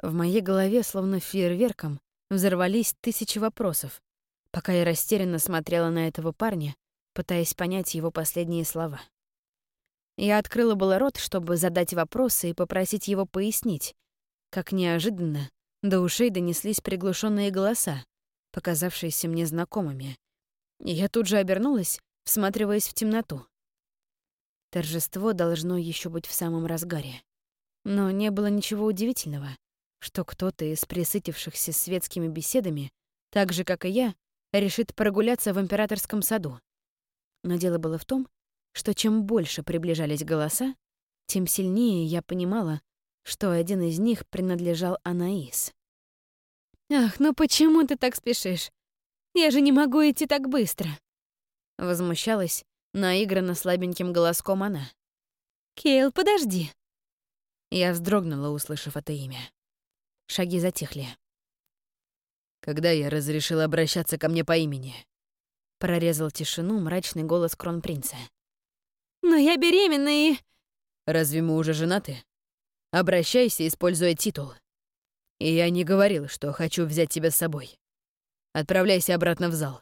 В моей голове, словно фейерверком, взорвались тысячи вопросов, пока я растерянно смотрела на этого парня, пытаясь понять его последние слова. Я открыла было рот, чтобы задать вопросы и попросить его пояснить, как неожиданно до ушей донеслись приглушенные голоса, показавшиеся мне знакомыми. И я тут же обернулась, всматриваясь в темноту. Торжество должно еще быть в самом разгаре. Но не было ничего удивительного, что кто-то из присытившихся светскими беседами, так же, как и я, решит прогуляться в императорском саду. Но дело было в том, что чем больше приближались голоса, тем сильнее я понимала, что один из них принадлежал Анаис. «Ах, ну почему ты так спешишь? Я же не могу идти так быстро!» Возмущалась, наигранно слабеньким голоском она. «Кейл, подожди!» Я вздрогнула, услышав это имя. Шаги затихли. «Когда я разрешил обращаться ко мне по имени?» Прорезал тишину мрачный голос кронпринца. «Но я беременна и...» «Разве мы уже женаты? Обращайся, используя титул. И я не говорил, что хочу взять тебя с собой. Отправляйся обратно в зал».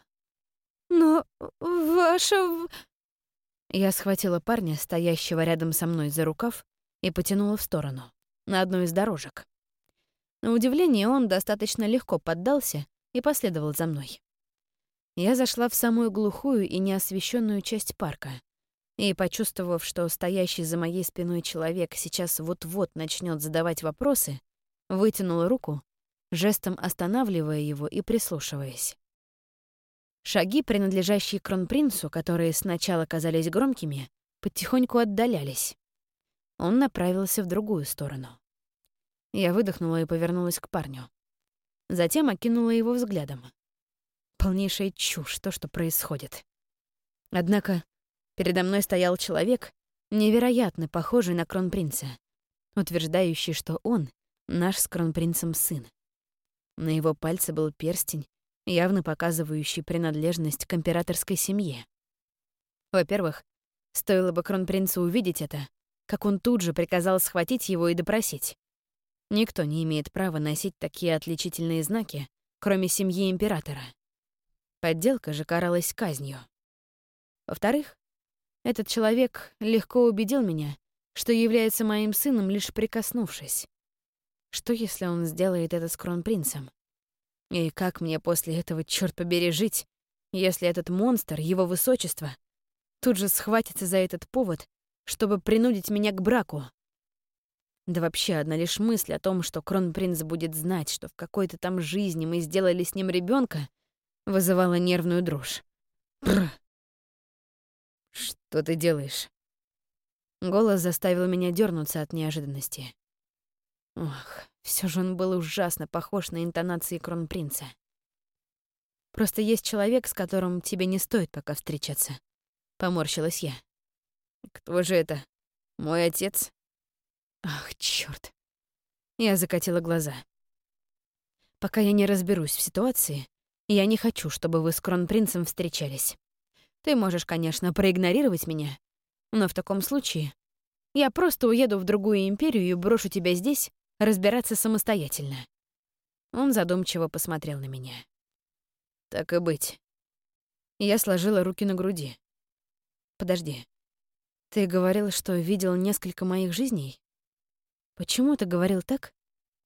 «Но ваша...» Я схватила парня, стоящего рядом со мной за рукав, и потянула в сторону, на одну из дорожек. На удивление, он достаточно легко поддался и последовал за мной. Я зашла в самую глухую и неосвещенную часть парка, и, почувствовав, что стоящий за моей спиной человек сейчас вот-вот начнет задавать вопросы, вытянула руку, жестом останавливая его и прислушиваясь. Шаги, принадлежащие кронпринцу, которые сначала казались громкими, потихоньку отдалялись. Он направился в другую сторону. Я выдохнула и повернулась к парню. Затем окинула его взглядом. Полнейшая чушь то, что происходит. Однако передо мной стоял человек, невероятно похожий на кронпринца, утверждающий, что он — наш с кронпринцем сын. На его пальце был перстень, явно показывающий принадлежность к императорской семье. Во-первых, стоило бы кронпринцу увидеть это, как он тут же приказал схватить его и допросить. Никто не имеет права носить такие отличительные знаки, кроме семьи императора. Подделка же каралась казнью. Во-вторых, этот человек легко убедил меня, что является моим сыном, лишь прикоснувшись. Что, если он сделает это с кронпринцем? И как мне после этого, черт побери, жить, если этот монстр, его высочество, тут же схватится за этот повод, чтобы принудить меня к браку? Да вообще, одна лишь мысль о том, что кронпринц будет знать, что в какой-то там жизни мы сделали с ним ребенка, вызывала нервную дрожь. Бррр. «Что ты делаешь?» Голос заставил меня дернуться от неожиданности. Ох, все же он был ужасно похож на интонации кронпринца. Просто есть человек, с которым тебе не стоит пока встречаться. Поморщилась я. Кто же это? Мой отец? Ах, чёрт. Я закатила глаза. Пока я не разберусь в ситуации, я не хочу, чтобы вы с кронпринцем встречались. Ты можешь, конечно, проигнорировать меня, но в таком случае я просто уеду в другую империю и брошу тебя здесь разбираться самостоятельно. Он задумчиво посмотрел на меня. Так и быть. Я сложила руки на груди. Подожди. Ты говорил, что видел несколько моих жизней? Почему ты говорил так,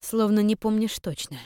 словно не помнишь точно?